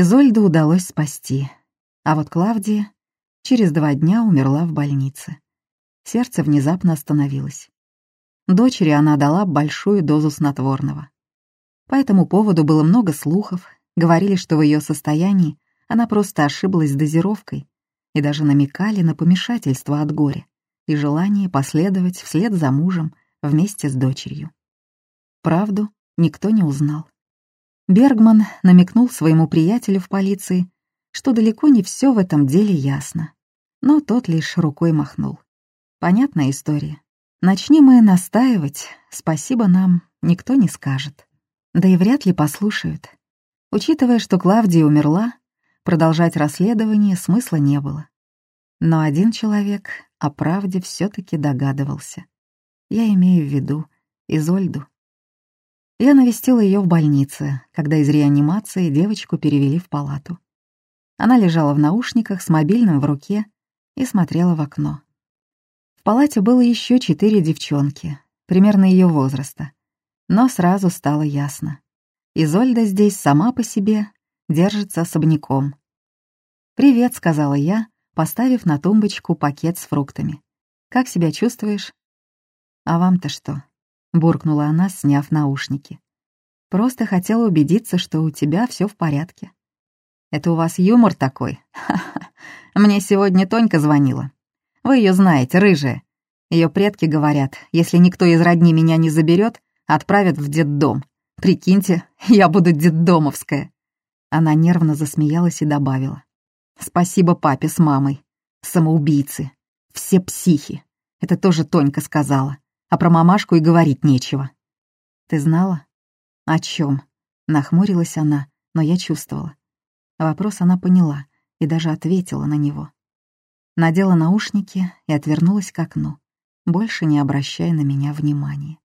Изольду удалось спасти, а вот Клавдия через два дня умерла в больнице. Сердце внезапно остановилось. Дочери она дала большую дозу снотворного. По этому поводу было много слухов, говорили, что в ее состоянии она просто ошиблась с дозировкой и даже намекали на помешательство от горя и желание последовать вслед за мужем вместе с дочерью. Правду никто не узнал. Бергман намекнул своему приятелю в полиции, что далеко не все в этом деле ясно. Но тот лишь рукой махнул. Понятная история. Начни мы настаивать, спасибо нам никто не скажет. Да и вряд ли послушают. Учитывая, что Клавдия умерла, продолжать расследование смысла не было. Но один человек о правде все таки догадывался. Я имею в виду Изольду. Я навестила ее в больнице, когда из реанимации девочку перевели в палату. Она лежала в наушниках с мобильным в руке и смотрела в окно. В палате было еще четыре девчонки, примерно ее возраста. Но сразу стало ясно. Изольда здесь сама по себе держится особняком. «Привет», — сказала я, поставив на тумбочку пакет с фруктами. «Как себя чувствуешь?» «А вам-то что?» — буркнула она, сняв наушники. «Просто хотела убедиться, что у тебя все в порядке». «Это у вас юмор такой? Ха-ха. Мне сегодня Тонька звонила. Вы ее знаете, рыжая. Ее предки говорят, если никто из родни меня не заберет, отправят в детдом. Прикиньте, я буду детдомовская». Она нервно засмеялась и добавила. «Спасибо папе с мамой. Самоубийцы. Все психи. Это тоже Тонька сказала а про мамашку и говорить нечего. Ты знала? О чем? Нахмурилась она, но я чувствовала. Вопрос она поняла и даже ответила на него. Надела наушники и отвернулась к окну, больше не обращая на меня внимания.